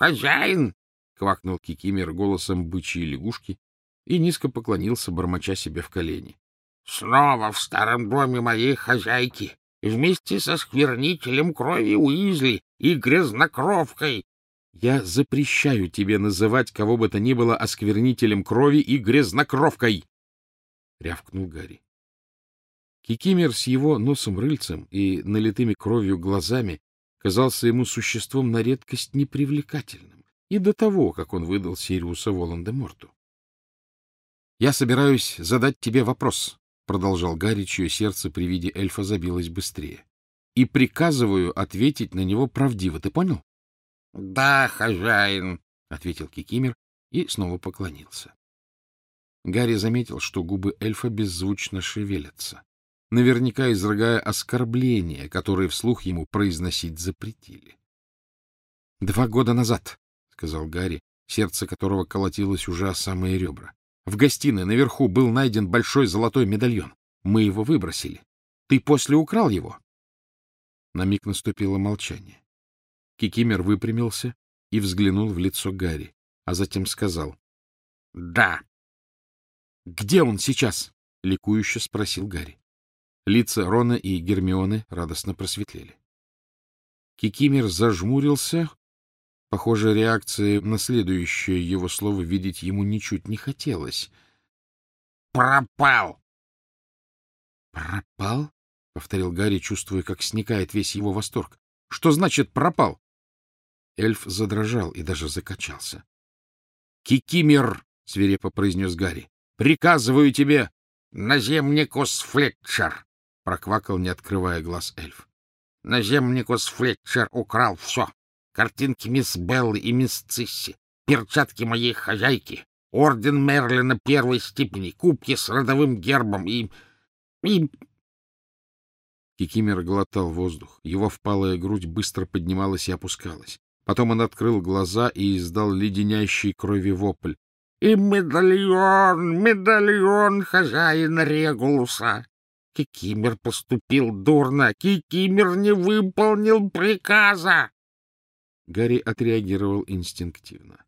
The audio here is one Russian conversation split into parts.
хозяин! — квакнул Кикимер голосом бычьей лягушки и низко поклонился, бормоча себе в колени. — Снова в старом доме моей хозяйки, вместе со сквернителем крови Уизли и грязнокровкой. — Я запрещаю тебе называть кого бы то ни было осквернителем крови и грязнокровкой! — рявкнул Гарри. Кикимер с его носом-рыльцем и налитыми кровью глазами казался ему существом на редкость непривлекательным и до того, как он выдал Сириуса Волан-де-Морту. — Я собираюсь задать тебе вопрос, — продолжал Гарри, чье сердце при виде эльфа забилось быстрее, — и приказываю ответить на него правдиво. Ты понял? — Да, хозяин, — ответил Кикимер и снова поклонился. Гарри заметил, что губы эльфа беззвучно шевелятся наверняка изрыгая оскорбления, которые вслух ему произносить запретили. — Два года назад, — сказал Гарри, сердце которого колотилось уже о самые ребра, — в гостиной наверху был найден большой золотой медальон. Мы его выбросили. Ты после украл его? На миг наступило молчание. Кикимер выпрямился и взглянул в лицо Гарри, а затем сказал. — Да. — Где он сейчас? — ликующе спросил Гарри. Лица Рона и Гермионы радостно просветлели. Кикимер зажмурился. Похоже, реакции на следующее его слово видеть ему ничуть не хотелось. «Пропал!» «Пропал?» — повторил Гарри, чувствуя, как сникает весь его восторг. «Что значит «пропал»?» Эльф задрожал и даже закачался. «Кикимер!» — свирепо произнес Гарри. «Приказываю тебе!» «Наземникус Флетчер!» — проквакал, не открывая глаз эльф. — Наземникус Флетчер украл все. Картинки мисс Беллы и мисс Цисси, перчатки моей хозяйки, орден Мерлина первой степени, кубки с родовым гербом и... и... Кикимер глотал воздух. Его впалая грудь быстро поднималась и опускалась. Потом он открыл глаза и издал леденящий крови вопль. — И медальон, медальон хозяина Регулуса! Кикимер поступил дурно. Кикимер не выполнил приказа. Гарри отреагировал инстинктивно.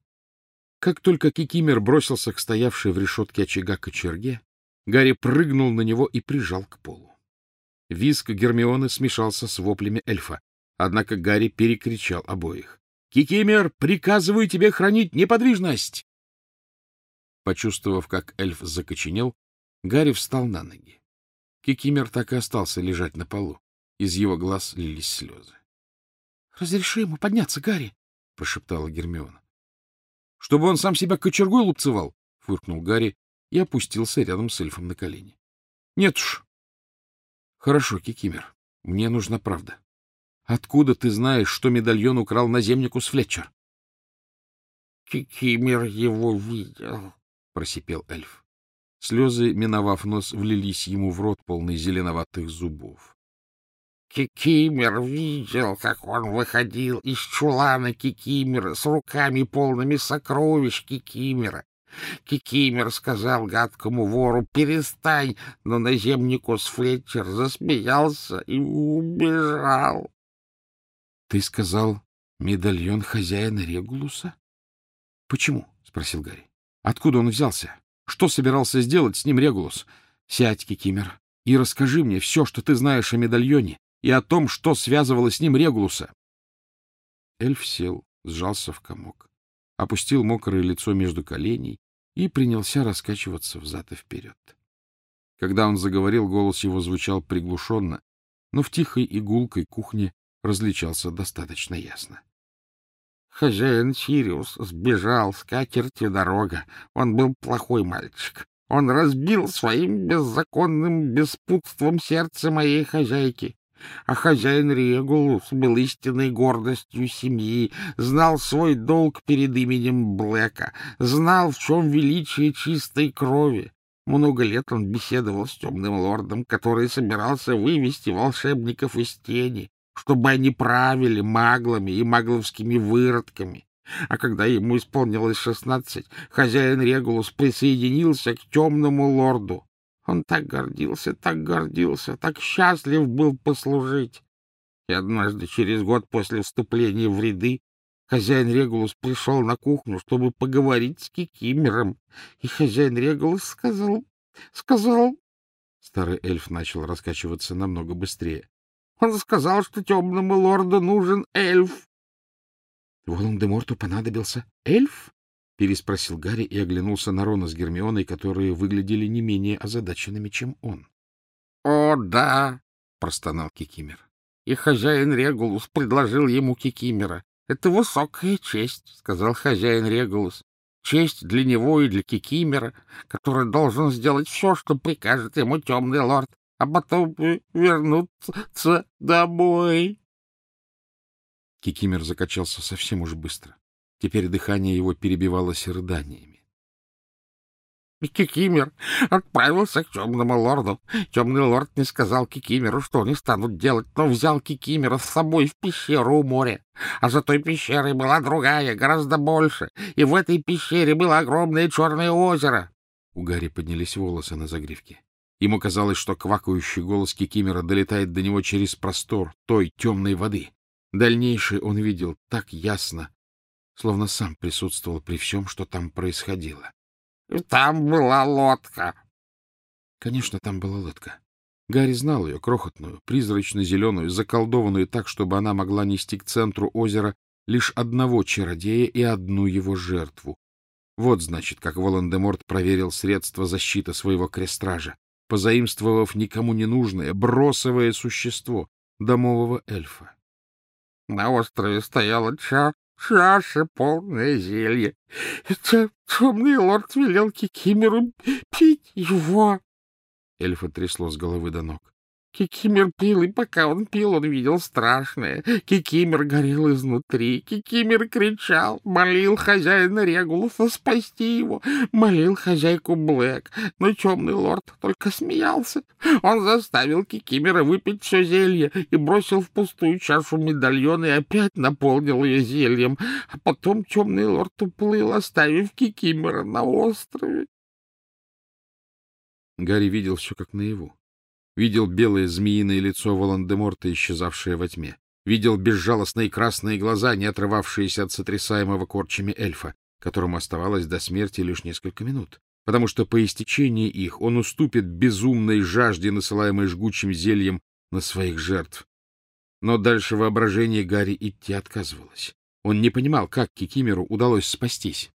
Как только Кикимер бросился к стоявшей в решетке очага кочерге, Гарри прыгнул на него и прижал к полу. Виск Гермионы смешался с воплями эльфа, однако Гарри перекричал обоих. — Кикимер, приказываю тебе хранить неподвижность! Почувствовав, как эльф закоченел, Гарри встал на ноги. Кикимер так и остался лежать на полу. Из его глаз лились слезы. — Разреши ему подняться, Гарри, — прошептала Гермиона. — Чтобы он сам себя кочергой лупцевал, — фыркнул Гарри и опустился рядом с эльфом на колени. — Нет уж. — Хорошо, Кикимер, мне нужна правда. Откуда ты знаешь, что медальон украл наземникус Флетчер? — Кикимер его видел, — просипел эльф. Слезы, миновав нос, влились ему в рот, полный зеленоватых зубов. Кикимер видел, как он выходил из чулана Кикимера с руками полными сокровищ Кикимера. Кикимер сказал гадкому вору «Перестань!», но наземникус Флетчер засмеялся и убежал. — Ты сказал медальон хозяина Регулуса? — Почему? — спросил Гарри. — Откуда он взялся? Что собирался сделать с ним Регулус? Сядь, Кикимер, и расскажи мне все, что ты знаешь о медальоне и о том, что связывало с ним Регулуса. Эльф сел, сжался в комок, опустил мокрое лицо между коленей и принялся раскачиваться взад и вперед. Когда он заговорил, голос его звучал приглушенно, но в тихой и гулкой кухне различался достаточно ясно. — Хозяин Сириус сбежал с катертью дорога. Он был плохой мальчик. Он разбил своим беззаконным беспутством сердце моей хозяйки. А хозяин Регулус был истинной гордостью семьи, знал свой долг перед именем Блэка, знал, в чем величие чистой крови. Много лет он беседовал с темным лордом, который собирался вывести волшебников из тени, чтобы они правили маглами и магловскими выродками. А когда ему исполнилось шестнадцать, хозяин Регулус присоединился к темному лорду. Он так гордился, так гордился, так счастлив был послужить. И однажды, через год после вступления в ряды, Хозяин Регулус пришел на кухню, чтобы поговорить с Кикимером, и хозяин Регулус сказал... сказал... Старый эльф начал раскачиваться намного быстрее. Он сказал, что темному лорду нужен эльф. — Волан-де-Морту понадобился эльф? — переспросил Гарри и оглянулся на Рона с Гермионой, которые выглядели не менее озадаченными, чем он. — О, да! — простонал Кикимер. И хозяин Регулус предложил ему Кикимера. — Это высокая честь, — сказал хозяин Регулус. Честь для него и для Кикимера, который должен сделать все, что прикажет ему темный лорд а потом вернуться домой. Кикимер закачался совсем уж быстро. Теперь дыхание его перебивалось рыданиями. Кикимер отправился к темному лорду. Темный лорд не сказал Кикимеру, что они станут делать, но взял Кикимера с собой в пещеру у моря. А за той пещерой была другая, гораздо больше, и в этой пещере было огромное черное озеро. У Гарри поднялись волосы на загривке. Ему казалось, что квакающий голос Кикимера долетает до него через простор той темной воды. Дальнейшее он видел так ясно, словно сам присутствовал при всем, что там происходило. — Там была лодка. Конечно, там была лодка. Гарри знал ее, крохотную, призрачно-зеленую, заколдованную так, чтобы она могла нести к центру озера лишь одного чародея и одну его жертву. Вот, значит, как Волан-де-Морт проверил средства защиты своего крестража позаимствовав никому не нужное, бросовое существо домового эльфа. На острове стояла ча чаша, полная зелья. Темный лорд велел Кикимеру пить его. Эльфа трясло с головы до ног. Кикимер пил, и пока он пил, он видел страшное. Кикимер горел изнутри. Кикимер кричал, молил хозяина Регулуса спасти его, молил хозяйку Блэк. Но темный лорд только смеялся. Он заставил Кикимера выпить все зелье и бросил в пустую чашу медальон и опять наполнил ее зельем. А потом темный лорд уплыл, оставив Кикимера на острове. Гарри видел все как наяву. Видел белое змеиное лицо Волан-де-Морта, исчезавшее во тьме. Видел безжалостные красные глаза, не отрывавшиеся от сотрясаемого корчами эльфа, которому оставалось до смерти лишь несколько минут, потому что по истечении их он уступит безумной жажде, насылаемой жгучим зельем на своих жертв. Но дальше воображение Гарри идти отказывалось. Он не понимал, как Кикимеру удалось спастись.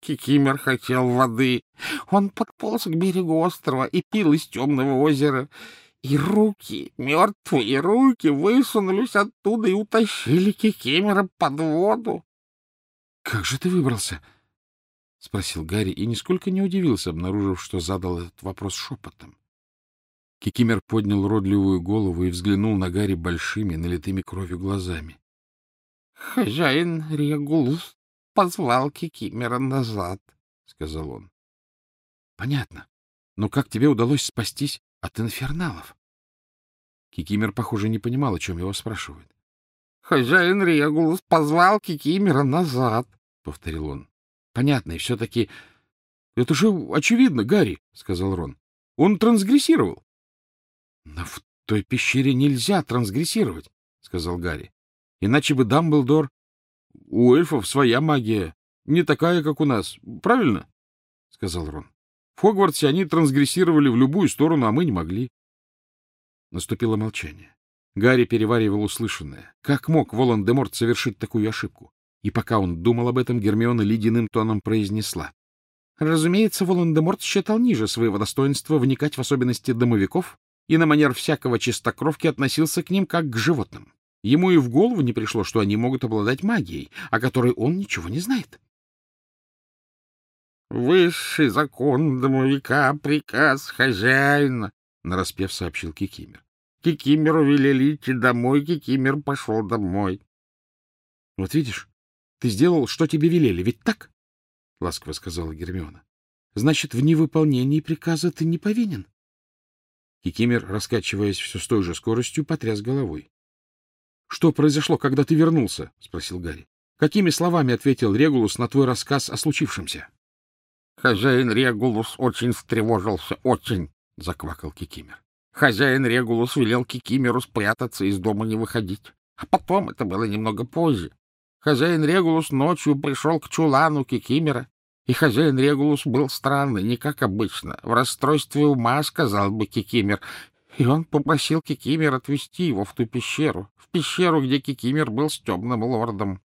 Кикимер хотел воды. Он подполз к берегу острова и пил из темного озера. И руки, мертвые руки, высунулись оттуда и утащили Кикимера под воду. — Как же ты выбрался? — спросил Гарри и нисколько не удивился, обнаружив, что задал этот вопрос шепотом. Кикимер поднял родливую голову и взглянул на Гарри большими, налитыми кровью глазами. — Хозяин Регулус позвал Кикимера назад, — сказал он. — Понятно. Но как тебе удалось спастись от инферналов? Кикимер, похоже, не понимал, о чем его спрашивают. — Хозяин Регулус позвал Кикимера назад, — повторил он. — Понятно, и все-таки... — Это же очевидно, Гарри, — сказал Рон. — Он трансгрессировал. — Но в той пещере нельзя трансгрессировать, — сказал Гарри. — Иначе бы Дамблдор — У эльфов своя магия, не такая, как у нас. Правильно? — сказал Рон. — В Хогвартсе они трансгрессировали в любую сторону, а мы не могли. Наступило молчание. Гарри переваривал услышанное. Как мог Волан-де-Морт совершить такую ошибку? И пока он думал об этом, Гермиона ледяным тоном произнесла. Разумеется, Волан-де-Морт считал ниже своего достоинства вникать в особенности домовиков и на манер всякого чистокровки относился к ним как к животным. Ему и в голову не пришло, что они могут обладать магией, о которой он ничего не знает. — Высший закон домовика — приказ хозяина, — нараспев сообщил Кикимер. Кикимеру велели идти домой, Кикимер пошел домой. — Вот видишь, ты сделал, что тебе велели, ведь так? — ласково сказала Гермиона. — Значит, в невыполнении приказа ты не повинен. Кикимер, раскачиваясь все с той же скоростью, потряс головой. — Что произошло, когда ты вернулся? — спросил Гарри. — Какими словами ответил Регулус на твой рассказ о случившемся? — Хозяин Регулус очень встревожился, очень, — заквакал Кикимер. Хозяин Регулус велел Кикимеру спрятаться и из дома не выходить. А потом, это было немного позже, Хозяин Регулус ночью пришел к чулану Кикимера, и хозяин Регулус был странный, не как обычно. В расстройстве ума, сказал бы Кикимер, и он попросил Кикимер отвезти его в ту пещеру, в пещеру, где Кикимер был с темным лордом.